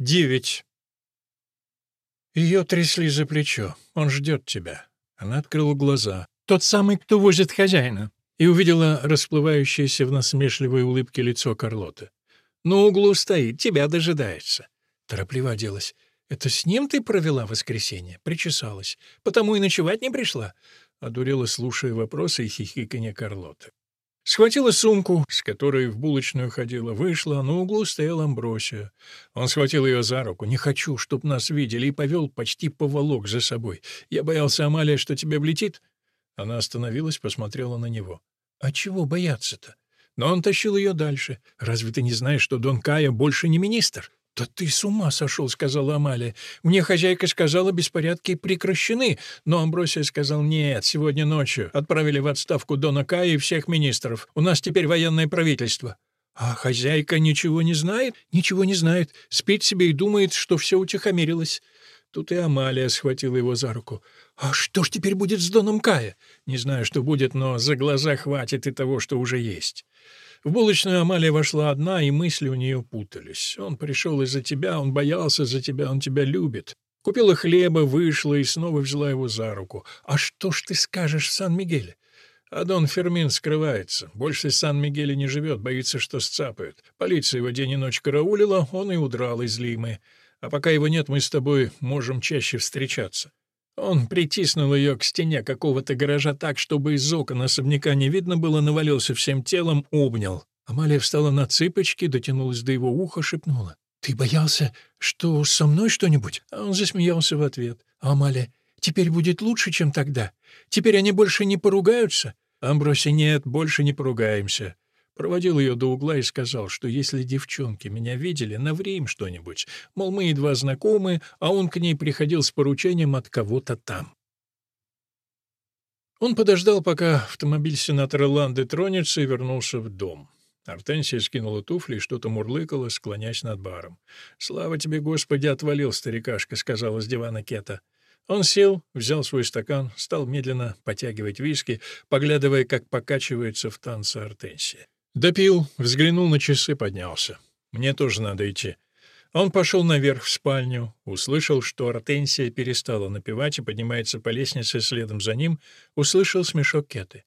Девять. Ее трясли за плечо. Он ждет тебя. Она открыла глаза. Тот самый, кто возит хозяина. И увидела расплывающееся в насмешливой улыбке лицо Карлоты. На углу стоит, тебя дожидается. Торопливо оделась. «Это с ним ты провела воскресенье?» Причесалась. «Потому и ночевать не пришла?» Одурела, слушая вопросы и хихиканье Карлоты. Схватила сумку, с которой в булочную ходила, вышла, на углу стоял Амбросия. Он схватил ее за руку. «Не хочу, чтоб нас видели», и повел почти поволок за собой. «Я боялся, Амалия, что тебе влетит». Она остановилась, посмотрела на него. «А чего бояться-то?» Но он тащил ее дальше. «Разве ты не знаешь, что Дон Кая больше не министр?» «Да ты с ума сошел», — сказала Амалия. «Мне хозяйка сказала, беспорядки прекращены». Но Амбросия сказал, «Нет, сегодня ночью отправили в отставку Дона Кая и всех министров. У нас теперь военное правительство». «А хозяйка ничего не знает?» «Ничего не знает. Спит себе и думает, что все утихомирилось». Тут и Амалия схватила его за руку. «А что ж теперь будет с Доном Кая?» «Не знаю, что будет, но за глаза хватит и того, что уже есть». В булочную Амалия вошла одна, и мысли у нее путались. Он пришел из-за тебя, он боялся за тебя, он тебя любит. Купила хлеба, вышла и снова взяла его за руку. «А что ж ты скажешь в Сан-Мигеле?» А Дон Фермин скрывается. Больше Сан-Мигеле не живет, боится, что сцапают. Полиция его день и ночь караулила, он и удрал из Лимы. А пока его нет, мы с тобой можем чаще встречаться. Он притиснул ее к стене какого-то гаража так, чтобы из окон особняка не видно было, навалился всем телом, обнял. Амалия встала на цыпочки, дотянулась до его уха, шепнула. «Ты боялся, что со мной что-нибудь?» А он засмеялся в ответ. «Амалия, теперь будет лучше, чем тогда? Теперь они больше не поругаются?» Амброси, нет, больше не поругаемся. Проводил ее до угла и сказал, что если девчонки меня видели, наври им что-нибудь. Мол, мы едва знакомы, а он к ней приходил с поручением от кого-то там. Он подождал, пока автомобиль сенатора Ланды тронется, и вернулся в дом. Артенсия скинула туфли и что-то мурлыкала, склонясь над баром. «Слава тебе, Господи, отвалил старикашка», — сказала с дивана Кета. Он сел, взял свой стакан, стал медленно потягивать виски, поглядывая, как покачивается в танце Артенсия. Допил, взглянул на часы, поднялся. Мне тоже надо идти. Он пошел наверх в спальню, услышал, что Артенсия перестала напевать и поднимается по лестнице следом за ним, услышал смешок Кеты.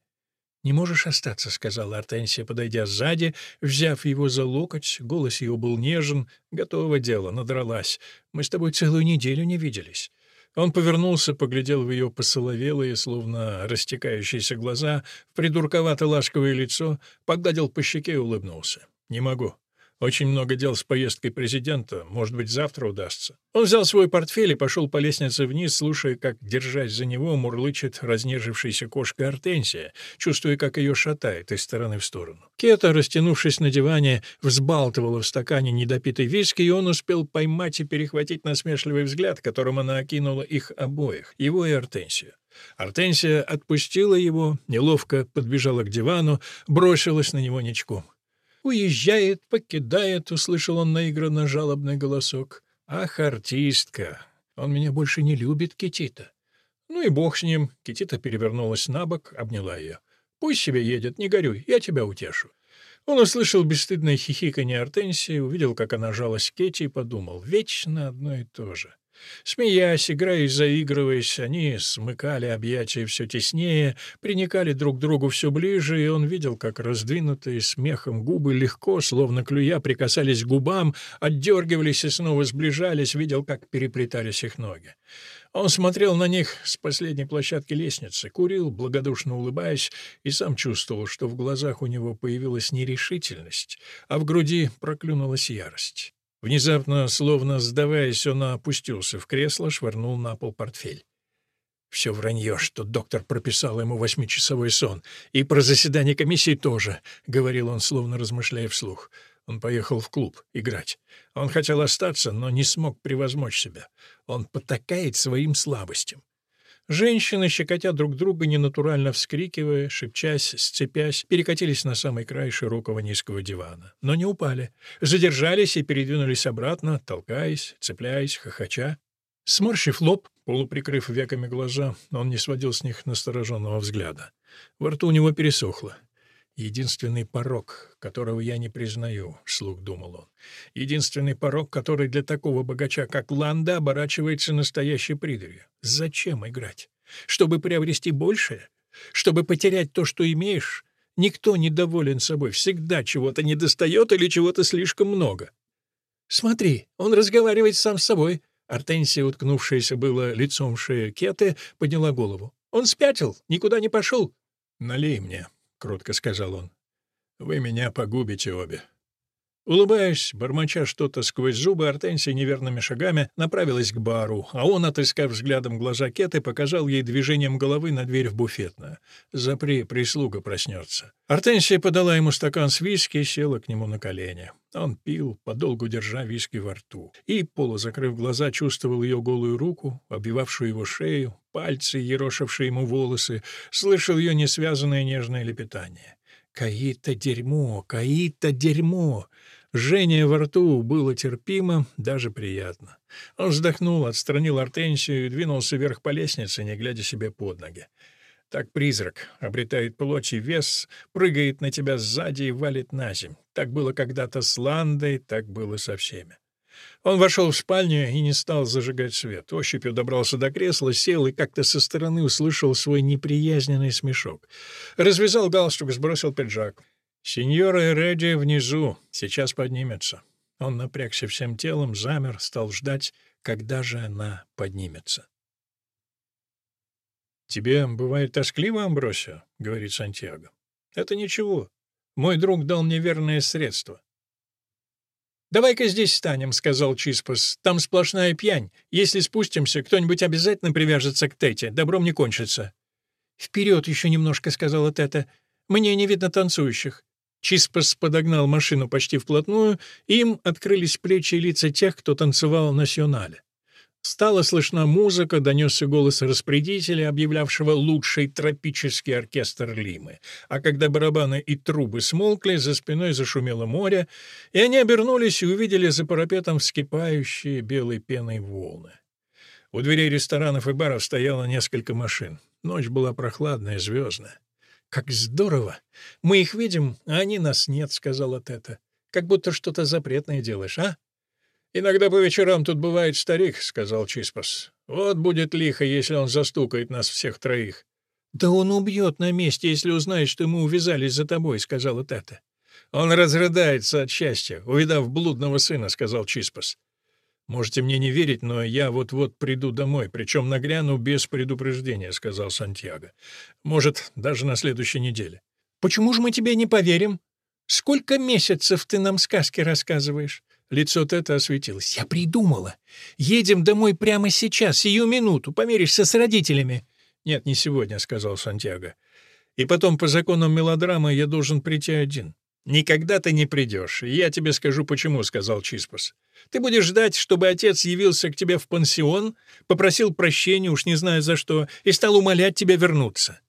«Не можешь остаться», — сказала Артенсия, подойдя сзади, взяв его за локоть. Голос ее был нежен. «Готово дело, надралась. Мы с тобой целую неделю не виделись». Он повернулся, поглядел в ее посоловелые, словно растекающиеся глаза, в придурковато-ласковое лицо, погладил по щеке и улыбнулся. «Не могу. Очень много дел с поездкой президента. Может быть, завтра удастся. Он взял свой портфель и пошел по лестнице вниз, слушая, как, держась за него, мурлычет разнежившаяся кошка Артенсия, чувствуя, как ее шатает из стороны в сторону. Кета, растянувшись на диване, взбалтывала в стакане недопитый виски, и он успел поймать и перехватить насмешливый взгляд, которым она окинула их обоих, его и Артенсию. Артенсия отпустила его, неловко подбежала к дивану, бросилась на него ничком. «Уезжает, покидает», — услышал он наигранно жалобный голосок. «Ах, артистка! Он меня больше не любит, Китита». «Ну и бог с ним». Китита перевернулась на бок, обняла ее. «Пусть себе едет, не горюй, я тебя утешу». Он услышал бесстыдное хихиканье Артенсии, увидел, как она жалась Кетти и подумал, вечно одно и то же. Смеясь, играя и заигрываясь, они смыкали объятия все теснее, приникали друг к другу все ближе, и он видел, как раздвинутые смехом губы легко, словно клюя, прикасались к губам, отдергивались и снова сближались, видел, как переплетались их ноги. Он смотрел на них с последней площадки лестницы, курил, благодушно улыбаясь, и сам чувствовал, что в глазах у него появилась нерешительность, а в груди проклюнулась ярость. Внезапно, словно сдаваясь, он опустился в кресло, швырнул на пол портфель. Все вранье, что доктор прописал ему восьмичасовой сон. И про заседание комиссии тоже, — говорил он, словно размышляя вслух. Он поехал в клуб играть. Он хотел остаться, но не смог превозмочь себя. Он потакает своим слабостям. Женщины, щекотя друг друга, ненатурально вскрикивая, шепчась, сцепясь, перекатились на самый край широкого низкого дивана. Но не упали. Задержались и передвинулись обратно, толкаясь, цепляясь, хохоча. Сморщив лоб, полуприкрыв веками глаза, он не сводил с них настороженного взгляда. Во рту у него пересохло. Единственный порог, которого я не признаю, — вслух думал он. Единственный порог, который для такого богача, как Ланда, оборачивается настоящей придурью. Зачем играть? Чтобы приобрести большее? Чтобы потерять то, что имеешь? Никто не доволен собой, всегда чего-то недостает или чего-то слишком много. «Смотри, он разговаривает сам с собой». Артенсия, уткнувшаяся было лицом в шею Кеты, подняла голову. «Он спятил, никуда не пошел». «Налей мне», — кротко сказал он. «Вы меня погубите обе». Улыбаясь, бормоча что-то сквозь зубы, Артенсия неверными шагами направилась к бару, а он, отыскав взглядом глаза Кеты, показал ей движением головы на дверь в буфетную. «Запри, прислуга проснется». Артенсия подала ему стакан с виски и села к нему на колени. Он пил, подолгу держа виски во рту, и, полузакрыв глаза, чувствовал ее голую руку, обвивавшую его шею, пальцы, ерошившие ему волосы, слышал ее несвязанное нежное лепетание. «Каита дерьмо! Каита дерьмо!» Жжение во рту было терпимо, даже приятно. Он вздохнул, отстранил артенсию и двинулся вверх по лестнице, не глядя себе под ноги. Так призрак обретает плоть и вес, прыгает на тебя сзади и валит на земь. Так было когда-то с Ландой, так было со всеми. Он вошел в спальню и не стал зажигать свет. Ощупью добрался до кресла, сел и как-то со стороны услышал свой неприязненный смешок. Развязал галстук, сбросил пиджак. «Сеньора Эреди внизу, сейчас поднимется». Он напрягся всем телом, замер, стал ждать, когда же она поднимется. «Тебе бывает тоскливо, Амбросио?» — говорит Сантьяго. «Это ничего. Мой друг дал мне верное средство». «Давай-ка здесь станем», — сказал Чиспас. «Там сплошная пьянь. Если спустимся, кто-нибудь обязательно привяжется к Тете. Добром не кончится». «Вперед еще немножко», — сказала Тета. «Мне не видно танцующих». Чиспас подогнал машину почти вплотную, им открылись плечи и лица тех, кто танцевал на сионале. Стала слышна музыка, донесся голос распорядителя, объявлявшего лучший тропический оркестр Лимы. А когда барабаны и трубы смолкли, за спиной зашумело море, и они обернулись и увидели за парапетом вскипающие белой пеной волны. У дверей ресторанов и баров стояло несколько машин. Ночь была прохладная, звездная. «Как здорово! Мы их видим, а они нас нет», — сказала Тета. «Как будто что-то запретное делаешь, а?» «Иногда по вечерам тут бывает старик», — сказал Чиспас. «Вот будет лихо, если он застукает нас всех троих». «Да он убьет на месте, если узнает, что мы увязались за тобой», — сказала Тета. «Он разрыдается от счастья, увидав блудного сына», — сказал Чиспас. «Можете мне не верить, но я вот-вот приду домой, причем нагряну без предупреждения», — сказал Сантьяго. «Может, даже на следующей неделе». «Почему же мы тебе не поверим? Сколько месяцев ты нам сказки рассказываешь?» Лицо Тета осветилось. «Я придумала. Едем домой прямо сейчас, сию минуту. Помиришься с родителями». «Нет, не сегодня», — сказал Сантьяго. «И потом, по законам мелодрамы, я должен прийти один». «Никогда ты не придешь. Я тебе скажу, почему», — сказал Чиспас. Ты будешь ждать, чтобы отец явился к тебе в пансион, попросил прощения, уж не знаю за что, и стал умолять тебя вернуться.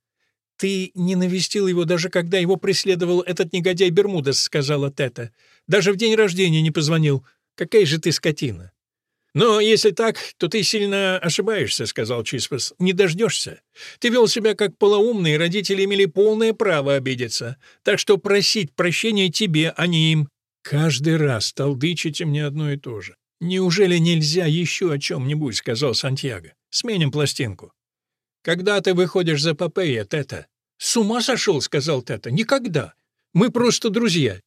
«Ты не навестил его, даже когда его преследовал этот негодяй Бермудес», — сказала Тета. «Даже в день рождения не позвонил. Какая же ты скотина!» «Но если так, то ты сильно ошибаешься», — сказал Чиспас. «Не дождешься. Ты вел себя как полоумный, родители имели полное право обидеться. Так что просить прощения тебе, а не им. «Каждый раз толдычите мне одно и то же. Неужели нельзя еще о чем-нибудь?» — сказал Сантьяго. «Сменим пластинку». «Когда ты выходишь за Попея, Тета?» «С ума сошел?» — сказал Тета. «Никогда. Мы просто друзья».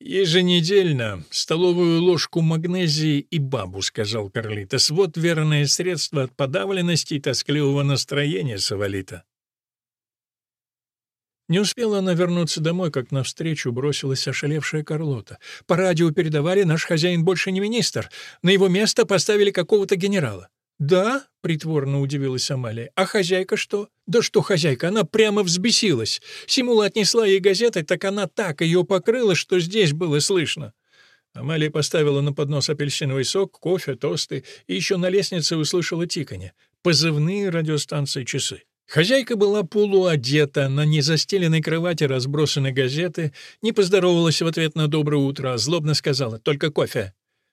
«Еженедельно столовую ложку магнезии и бабу», — сказал Карлитос. «Вот верное средство от подавленности и тоскливого настроения, Савалита». Не успела она вернуться домой, как навстречу бросилась ошалевшая Карлота. «По радио передавали, наш хозяин больше не министр. На его место поставили какого-то генерала». «Да?» — притворно удивилась Амалия. «А хозяйка что?» «Да что хозяйка, она прямо взбесилась. Симула отнесла ей газеты, так она так ее покрыла, что здесь было слышно». Амалия поставила на поднос апельсиновый сок, кофе, тосты и еще на лестнице услышала тиканье. Позывные радиостанции часы. Хозяйка была полуодета, на незастеленной кровати разбросаны газеты, не поздоровалась в ответ на «доброе утро», а злобно сказала «только кофе».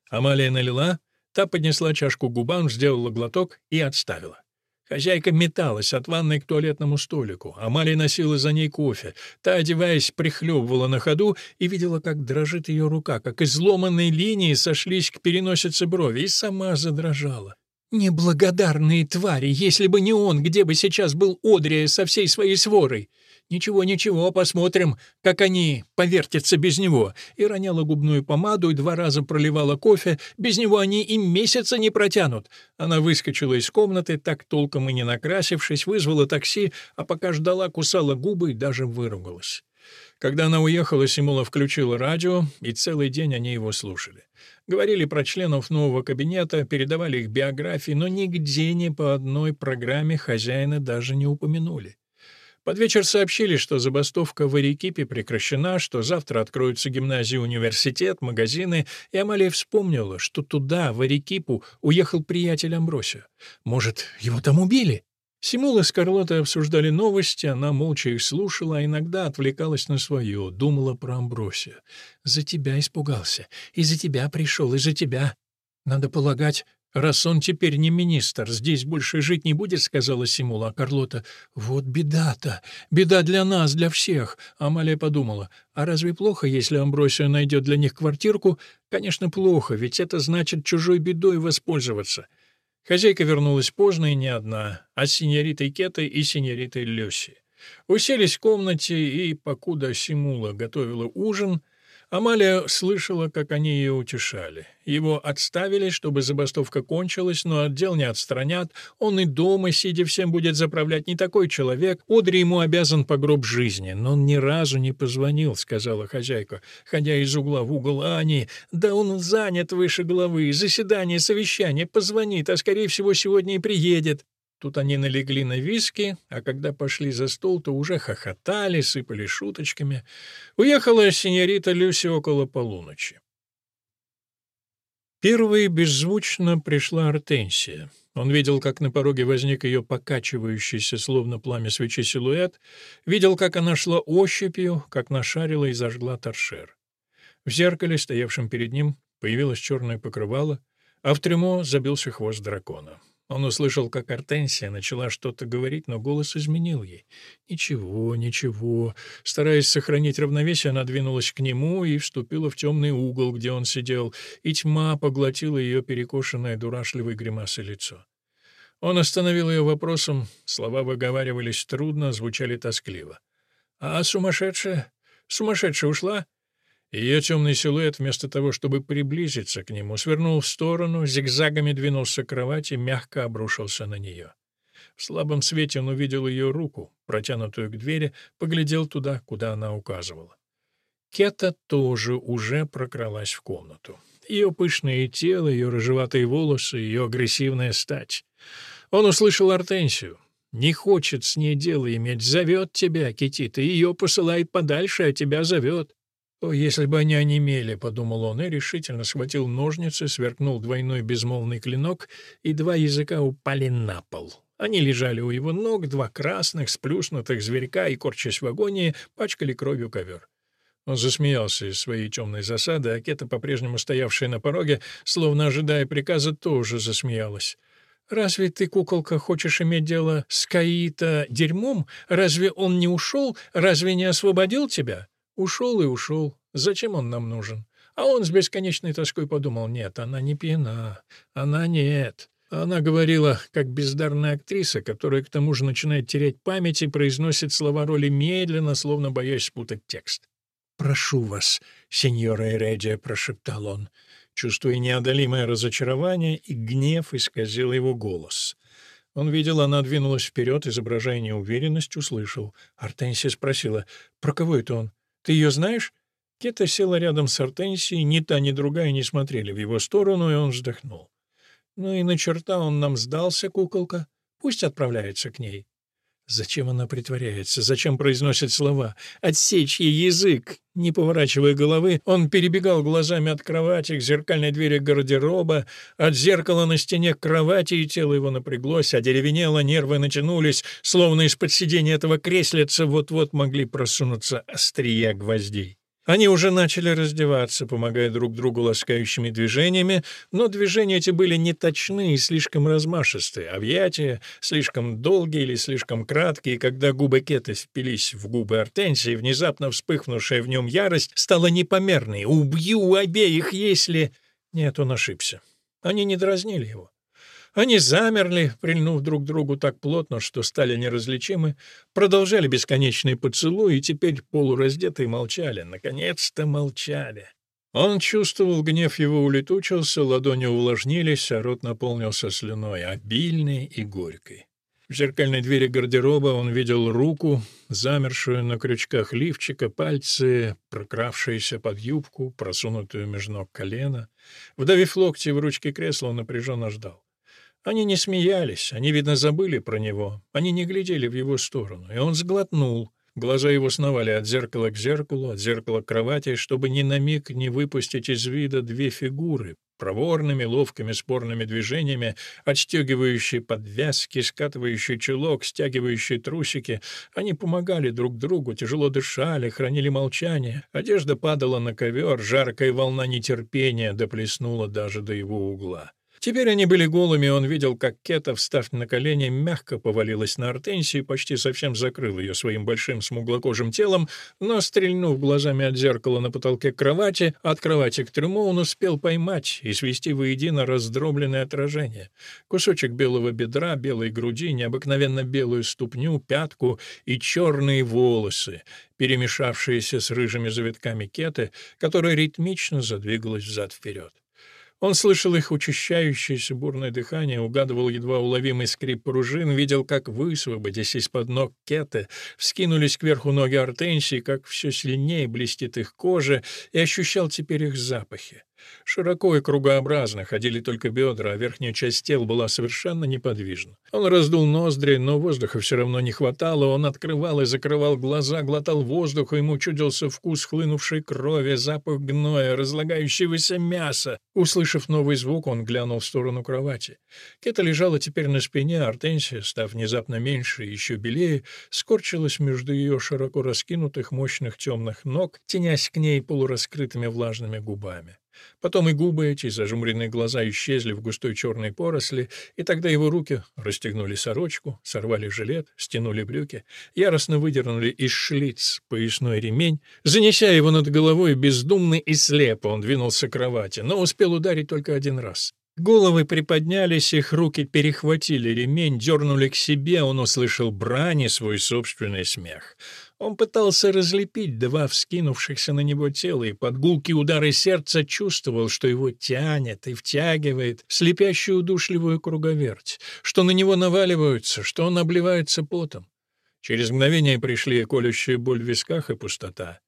Амалия налила, та поднесла чашку к губам, сделала глоток и отставила. Хозяйка металась от ванной к туалетному столику. Амалия носила за ней кофе. Та, одеваясь, прихлебывала на ходу и видела, как дрожит ее рука, как изломанные линии сошлись к переносице брови, и сама задрожала. «Неблагодарные твари! Если бы не он, где бы сейчас был Одрия со всей своей сворой?» «Ничего, ничего, посмотрим, как они повертятся без него». И роняла губную помаду, и два раза проливала кофе. Без него они и месяца не протянут. Она выскочила из комнаты, так толком и не накрасившись, вызвала такси, а пока ждала, кусала губы и даже выругалась. Когда она уехала, Симула включила радио, и целый день они его слушали. Говорили про членов нового кабинета, передавали их биографии, но нигде ни по одной программе хозяина даже не упомянули. Под вечер сообщили, что забастовка в Арекипе прекращена, что завтра откроются гимназии, университет, магазины, и Амалия вспомнила, что туда, в Арекипу, уехал приятель Амбросия. Может, его там убили? Симула с Карлотой обсуждали новости, она молча их слушала, а иногда отвлекалась на свое, думала про Амбросия. «За тебя испугался, и за тебя пришел, и за тебя. Надо полагать, «Раз он теперь не министр, здесь больше жить не будет», — сказала Симула. А Карлота, «Вот беда-то! Беда для нас, для всех!» Амалия подумала, «А разве плохо, если Амбросия найдет для них квартирку?» «Конечно, плохо, ведь это значит чужой бедой воспользоваться». Хозяйка вернулась поздно и не одна, а с синьоритой Кетой и синьоритой Люси. Уселись в комнате, и, покуда Симула готовила ужин, — Амалия слышала, как они ее утешали. Его отставили, чтобы забастовка кончилась, но отдел не отстранят. Он и дома, сидя, всем будет заправлять не такой человек. Одри ему обязан по гроб жизни. Но он ни разу не позвонил, сказала хозяйка, ходя из угла в угол. Ани, да он занят выше головы. Заседание, совещание, позвонит, а, скорее всего, сегодня и приедет. Тут они налегли на виски, а когда пошли за стол, то уже хохотали, сыпали шуточками. Уехала синьорита Люси около полуночи. Первой беззвучно пришла Артенсия. Он видел, как на пороге возник ее покачивающийся, словно пламя свечи, силуэт, видел, как она шла ощупью, как нашарила и зажгла торшер. В зеркале, стоявшем перед ним, появилось черное покрывало, а в трюмо забился хвост дракона. Он услышал, как Артенсия начала что-то говорить, но голос изменил ей. «Ничего, ничего». Стараясь сохранить равновесие, она двинулась к нему и вступила в темный угол, где он сидел, и тьма поглотила ее перекошенное дурашливой гримасой лицо. Он остановил ее вопросом, слова выговаривались трудно, звучали тоскливо. «А сумасшедшая? Сумасшедшая ушла?» Ее темный силуэт, вместо того, чтобы приблизиться к нему, свернул в сторону, зигзагами двинулся к кровати, мягко обрушился на нее. В слабом свете он увидел ее руку, протянутую к двери, поглядел туда, куда она указывала. Кета тоже уже прокралась в комнату. Ее пышное тело, ее рыжеватые волосы, ее агрессивная стать. Он услышал Артенсию. Не хочет с ней дело иметь, зовет тебя, Китита, ее посылает подальше, а тебя зовет. «О, если бы они онемели», — подумал он, и решительно схватил ножницы, сверкнул двойной безмолвный клинок, и два языка упали на пол. Они лежали у его ног, два красных, сплюснутых зверька, и, корчась в агонии, пачкали кровью ковер. Он засмеялся из своей темной засады, а Кета, по-прежнему стоявшая на пороге, словно ожидая приказа, тоже засмеялась. «Разве ты, куколка, хочешь иметь дело с Каита дерьмом? Разве он не ушел? Разве не освободил тебя?» Ушел и ушел. Зачем он нам нужен? А он с бесконечной тоской подумал, нет, она не пьяна. Она нет. Она говорила, как бездарная актриса, которая к тому же начинает терять память и произносит слова роли медленно, словно боясь спутать текст. «Прошу вас, сеньора Эредия», — прошептал он, чувствуя неодолимое разочарование, и гнев исказил его голос. Он видел, она двинулась вперед, изображая неуверенность, услышал. Артенсия спросила, «Про кого это он?» Ты ее знаешь?» Кета села рядом с Артенсией, ни та, ни другая не смотрели в его сторону, и он вздохнул. «Ну и на черта он нам сдался, куколка. Пусть отправляется к ней». Зачем она притворяется? Зачем произносит слова? Отсечь ей язык. Не поворачивая головы, он перебегал глазами от кровати к зеркальной двери гардероба, от зеркала на стене к кровати, и тело его напряглось, одеревенело, нервы натянулись, словно из-под сидения этого креслица вот-вот могли просунуться острия гвоздей. Они уже начали раздеваться, помогая друг другу ласкающими движениями, но движения эти были неточны и слишком размашистые, объятия слишком долгие или слишком краткие, и когда губы Кеты впились в губы Артенсии, внезапно вспыхнувшая в нем ярость стала непомерной. «Убью обеих, если...» Нет, он ошибся. Они не дразнили его. Они замерли, прильнув друг к другу так плотно, что стали неразличимы, продолжали бесконечный поцелуй и теперь полураздетые молчали. Наконец-то молчали. Он чувствовал, гнев его улетучился, ладони увлажнились, а рот наполнился слюной, обильной и горькой. В зеркальной двери гардероба он видел руку, замершую на крючках лифчика, пальцы, прокравшиеся под юбку, просунутую между ног колена. Вдавив локти в ручки кресла, он напряженно ждал. Они не смеялись, они, видно, забыли про него, они не глядели в его сторону, и он сглотнул. Глаза его сновали от зеркала к зеркалу, от зеркала к кровати, чтобы ни на миг не выпустить из вида две фигуры, проворными, ловкими, спорными движениями, отстегивающие подвязки, скатывающие чулок, стягивающие трусики. Они помогали друг другу, тяжело дышали, хранили молчание. Одежда падала на ковер, жаркая волна нетерпения доплеснула даже до его угла. Теперь они были голыми, и он видел, как Кета, встав на колени, мягко повалилась на Артенсию и почти совсем закрыл ее своим большим смуглокожим телом, но, стрельнув глазами от зеркала на потолке кровати, от кровати к трюму он успел поймать и свести воедино раздробленное отражение. Кусочек белого бедра, белой груди, необыкновенно белую ступню, пятку и черные волосы, перемешавшиеся с рыжими завитками Кеты, которая ритмично задвигалась взад-вперед. Он слышал их учащающееся бурное дыхание, угадывал едва уловимый скрип пружин, видел, как, высвободясь из-под ног Кеты, вскинулись кверху ноги Артенсии, как все сильнее блестит их кожа, и ощущал теперь их запахи. Широко и кругообразно ходили только бедра, а верхняя часть тела была совершенно неподвижна. Он раздул ноздри, но воздуха все равно не хватало. Он открывал и закрывал глаза, глотал воздух, ему чудился вкус хлынувшей крови, запах гноя, разлагающегося мяса. Услышав новый звук, он глянул в сторону кровати. Кета лежала теперь на спине, а Артенсия, став внезапно меньше и еще белее, скорчилась между ее широко раскинутых мощных темных ног, тенясь к ней полураскрытыми влажными губами. Потом и губы эти, зажмуренные глаза исчезли в густой черной поросли, и тогда его руки расстегнули сорочку, сорвали жилет, стянули брюки, яростно выдернули из шлиц поясной ремень. Занеся его над головой бездумно и слепо, он двинулся к кровати, но успел ударить только один раз. Головы приподнялись, их руки перехватили ремень, дернули к себе, он услышал брани свой собственный смех. Он пытался разлепить два вскинувшихся на него тела, и под гулкие удары сердца чувствовал, что его тянет и втягивает слепящую удушливую круговерть, что на него наваливаются, что он обливается потом. Через мгновение пришли колющая боль в висках и пустота.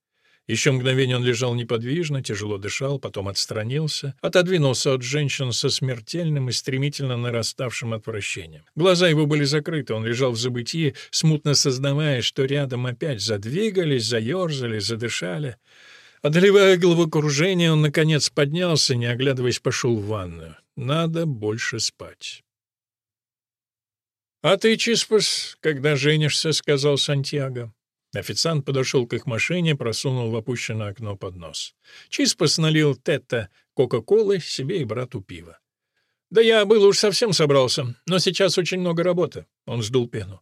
Еще мгновение он лежал неподвижно, тяжело дышал, потом отстранился, отодвинулся от женщин со смертельным и стремительно нараставшим отвращением. Глаза его были закрыты, он лежал в забытии, смутно сознавая, что рядом опять задвигались, заерзали, задышали. Одолевая головокружение, он, наконец, поднялся, не оглядываясь, пошел в ванную. Надо больше спать. «А ты, Чиспас, когда женишься?» — сказал Сантьяго. Официант подошел к их машине, просунул в опущенное окно под нос. Чиспас налил Тетта Кока-Колы себе и брату пива. «Да я был уж совсем собрался, но сейчас очень много работы». Он сдул пену.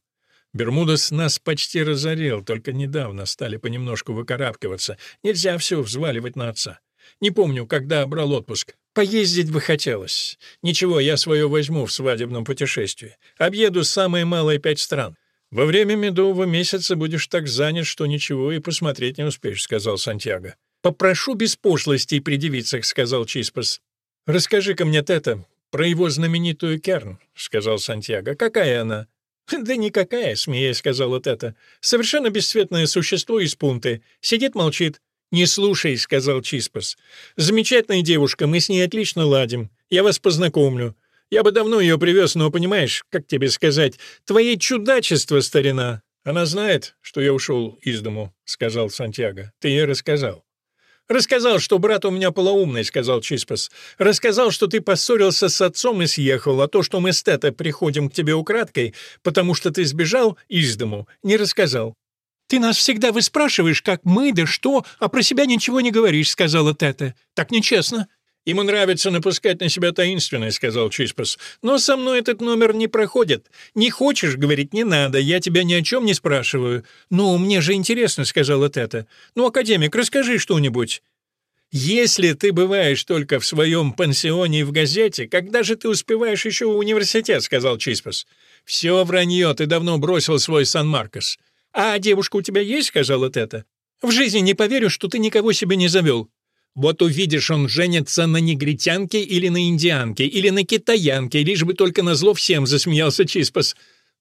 Бермудес нас почти разорил, только недавно стали понемножку выкарабкиваться. Нельзя все взваливать на отца. Не помню, когда брал отпуск. Поездить бы хотелось. Ничего, я свое возьму в свадебном путешествии. Объеду самые малые пять стран. «Во время медового месяца будешь так занят, что ничего и посмотреть не успеешь», — сказал Сантьяго. «Попрошу без пошлостей девицах», — сказал Чиспас. «Расскажи-ка мне, Тета, про его знаменитую Керн», — сказал Сантьяго. «Какая она?» «Да никакая», — смеясь сказала Тета. «Совершенно бесцветное существо из пунты. Сидит, молчит. «Не слушай», — сказал Чиспас. «Замечательная девушка, мы с ней отлично ладим. Я вас познакомлю. Я бы давно ее привез, но, понимаешь, как тебе сказать, твои чудачества, старина. Она знает, что я ушел из дому, — сказал Сантьяго. Ты ей рассказал. «Рассказал, что брат у меня полоумный», — сказал Чиспас. «Рассказал, что ты поссорился с отцом и съехал, а то, что мы с Тета приходим к тебе украдкой, потому что ты сбежал из дому, не рассказал». «Ты нас всегда выспрашиваешь, как мы, да что, а про себя ничего не говоришь», — сказала Тета. «Так нечестно». «Ему нравится напускать на себя таинственность», — сказал Чиспас. «Но со мной этот номер не проходит. Не хочешь, — говорить не надо, я тебя ни о чем не спрашиваю». «Ну, мне же интересно», — сказала Тета. «Ну, академик, расскажи что-нибудь». «Если ты бываешь только в своем пансионе и в газете, когда же ты успеваешь еще в университет?» — сказал Чиспас. «Все вранье, ты давно бросил свой Сан-Маркос». «А девушка у тебя есть?» — сказала Тета. «В жизни не поверю, что ты никого себе не завел». «Вот увидишь, он женится на негритянке или на индианке, или на китаянке, лишь бы только на зло всем», — засмеялся Чиспас.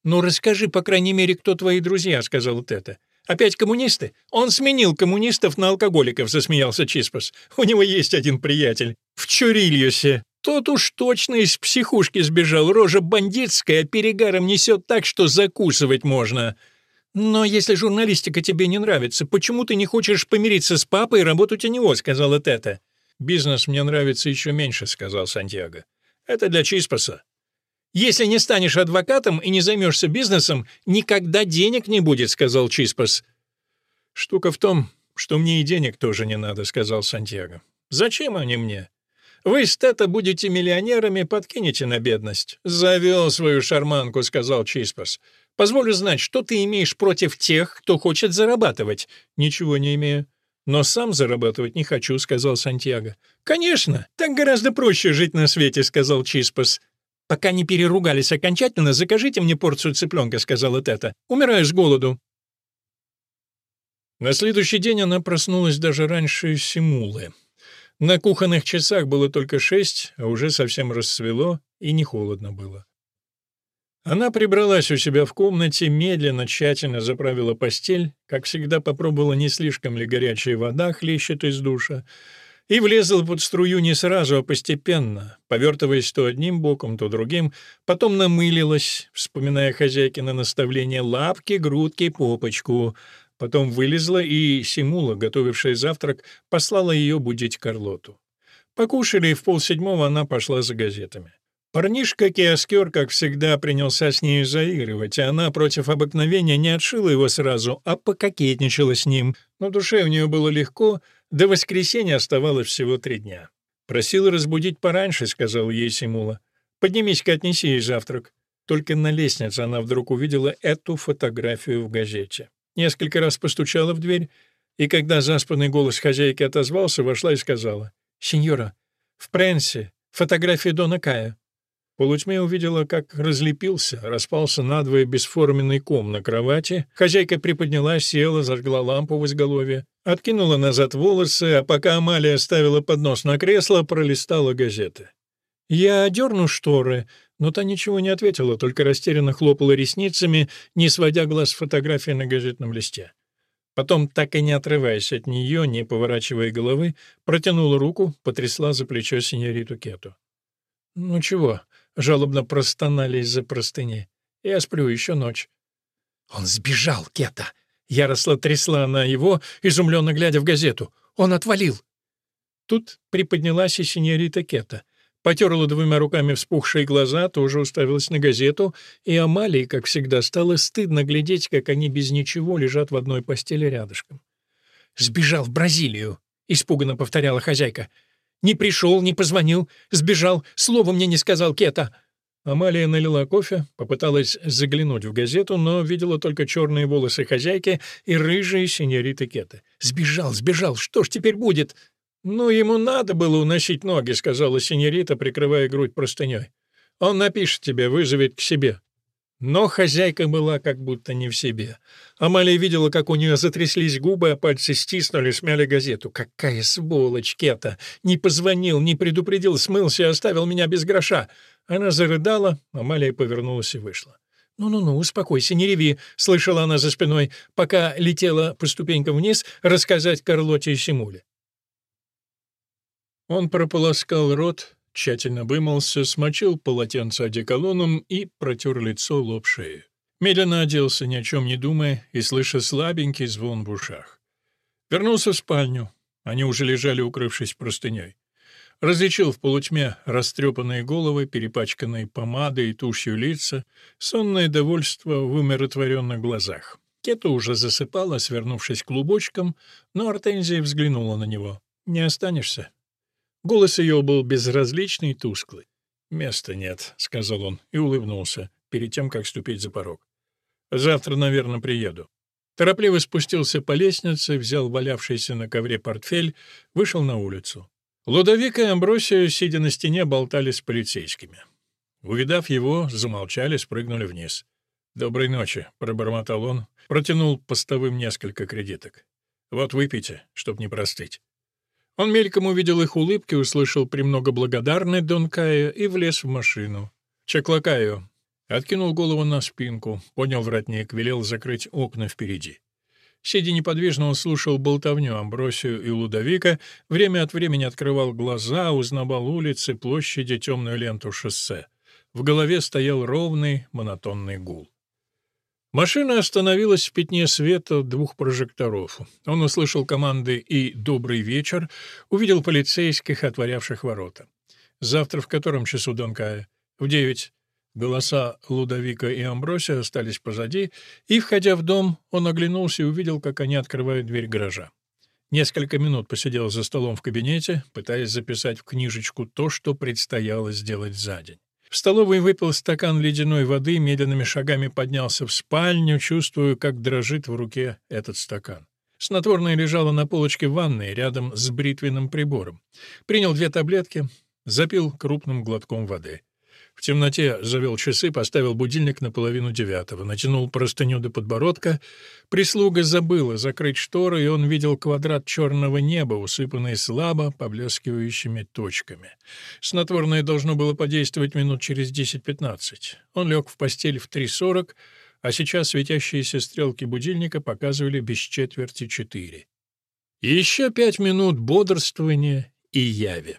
«Ну, расскажи, по крайней мере, кто твои друзья», — сказала Тета. «Опять коммунисты? Он сменил коммунистов на алкоголиков», — засмеялся Чиспас. «У него есть один приятель. В Чурильюсе. Тот уж точно из психушки сбежал. Рожа бандитская, а перегаром несет так, что закусывать можно». «Но если журналистика тебе не нравится, почему ты не хочешь помириться с папой и работать у него?» — сказала Тета. «Бизнес мне нравится еще меньше», — сказал Сантьяго. «Это для Чиспаса. «Если не станешь адвокатом и не займешься бизнесом, никогда денег не будет», — сказал Чиспас. «Штука в том, что мне и денег тоже не надо», — сказал Сантьяго. «Зачем они мне? Вы с Тета будете миллионерами, подкинете на бедность». «Завел свою шарманку», — сказал Чиспас. «Позволю знать, что ты имеешь против тех, кто хочет зарабатывать?» «Ничего не имею». «Но сам зарабатывать не хочу», — сказал Сантьяго. «Конечно, так гораздо проще жить на свете», — сказал Чиспас. «Пока не переругались окончательно, закажите мне порцию цыпленка», — сказала Тета. «Умираю с голоду». На следующий день она проснулась даже раньше Симулы. На кухонных часах было только шесть, а уже совсем рассвело и не холодно было. Она прибралась у себя в комнате, медленно, тщательно заправила постель, как всегда попробовала, не слишком ли горячая вода хлещет из душа, и влезла под струю не сразу, а постепенно, повертываясь то одним боком, то другим, потом намылилась, вспоминая хозяйкино наставление лапки, грудки, попочку. Потом вылезла, и Симула, готовившая завтрак, послала ее будить Карлоту. Покушали, и в полседьмого она пошла за газетами. Парнишка-киоскер, как всегда, принялся с ней заигрывать, а она против обыкновения не отшила его сразу, а пококетничала с ним. Но душе у нее было легко, до воскресенья оставалось всего три дня. «Просила разбудить пораньше», — сказал ей Симула. «Поднимись-ка, отнеси ей завтрак». Только на лестнице она вдруг увидела эту фотографию в газете. Несколько раз постучала в дверь, и когда заспанный голос хозяйки отозвался, вошла и сказала, «Сеньора, в Пренсе фотография Дона Кая». Полутьме увидела, как разлепился, распался надвое бесформенный ком на кровати. Хозяйка приподнялась, села, зажгла лампу в изголовье, откинула назад волосы, а пока Амалия ставила поднос на кресло, пролистала газеты. «Я одерну шторы», но та ничего не ответила, только растерянно хлопала ресницами, не сводя глаз с фотографии на газетном листе. Потом, так и не отрываясь от нее, не поворачивая головы, протянула руку, потрясла за плечо синьориту Кету. «Ну чего?» Жалобно простонали из-за простыни. Я сплю еще ночь. «Он сбежал, Кета!» Яростно трясла она его, изумленно глядя в газету. «Он отвалил!» Тут приподнялась и синьорита Кета. Потерла двумя руками вспухшие глаза, тоже уставилась на газету, и Амалии, как всегда, стало стыдно глядеть, как они без ничего лежат в одной постели рядышком. «Сбежал в Бразилию», — испуганно повторяла хозяйка. Не пришел, не позвонил, сбежал, слова мне не сказал Кета». Амалия налила кофе, попыталась заглянуть в газету, но видела только черные волосы хозяйки и рыжие синьориты Кеты. «Сбежал, сбежал, что ж теперь будет?» «Ну, ему надо было уносить ноги», — сказала синьорита, прикрывая грудь простыней. «Он напишет тебе, вызовет к себе». Но хозяйка была как будто не в себе. Амалия видела, как у нее затряслись губы, а пальцы стиснули, смяли газету. «Какая сволочь, Кета! Не позвонил, не предупредил, смылся и оставил меня без гроша!» Она зарыдала, Амалия повернулась и вышла. «Ну-ну-ну, успокойся, не реви», — слышала она за спиной, пока летела по ступенькам вниз рассказать Карлоте и Симуле. Он прополоскал рот, тщательно вымылся, смочил полотенце одеколоном и протер лицо лоб шеи. Медленно оделся, ни о чем не думая, и слыша слабенький звон в ушах. Вернулся в спальню. Они уже лежали, укрывшись простыней. Различил в полутьме растрепанные головы, перепачканные помадой и тушью лица, сонное довольство в умиротворенных глазах. Кета уже засыпала, свернувшись клубочком, но Артензия взглянула на него. «Не останешься?» Голос ее был безразличный и тусклый. «Места нет», — сказал он и улыбнулся, перед тем, как ступить за порог. «Завтра, наверное, приеду». Торопливо спустился по лестнице, взял валявшийся на ковре портфель, вышел на улицу. Лудовик и Амбросия, сидя на стене, болтали с полицейскими. Увидав его, замолчали, спрыгнули вниз. «Доброй ночи», — пробормотал он, протянул постовым несколько кредиток. «Вот выпейте, чтоб не простыть». Он мельком увидел их улыбки, услышал премного благодарный Дон Кая и влез в машину. Чаклакаю. Откинул голову на спинку, поднял воротник, велел закрыть окна впереди. Сидя неподвижно, он слушал болтовню Амбросию и Лудовика, время от времени открывал глаза, узнавал улицы, площади, темную ленту шоссе. В голове стоял ровный, монотонный гул. Машина остановилась в пятне света двух прожекторов. Он услышал команды и «добрый вечер», увидел полицейских, отворявших ворота. «Завтра в котором часу, Донкая?» «В девять». Голоса Лудовика и Амбросия остались позади, и, входя в дом, он оглянулся и увидел, как они открывают дверь гаража. Несколько минут посидел за столом в кабинете, пытаясь записать в книжечку то, что предстояло сделать за день. В столовой выпил стакан ледяной воды, медленными шагами поднялся в спальню, чувствуя, как дрожит в руке этот стакан. Снотворное лежало на полочке ванной, рядом с бритвенным прибором. Принял две таблетки, запил крупным глотком воды. В темноте завел часы, поставил будильник на половину девятого, натянул простыню до подбородка. Прислуга забыла закрыть шторы, и он видел квадрат черного неба, усыпанный слабо поблескивающими точками. Снотворное должно было подействовать минут через десять-пятнадцать. Он лег в постель в три сорок, а сейчас светящиеся стрелки будильника показывали без четверти четыре. Еще пять минут бодрствования и яви.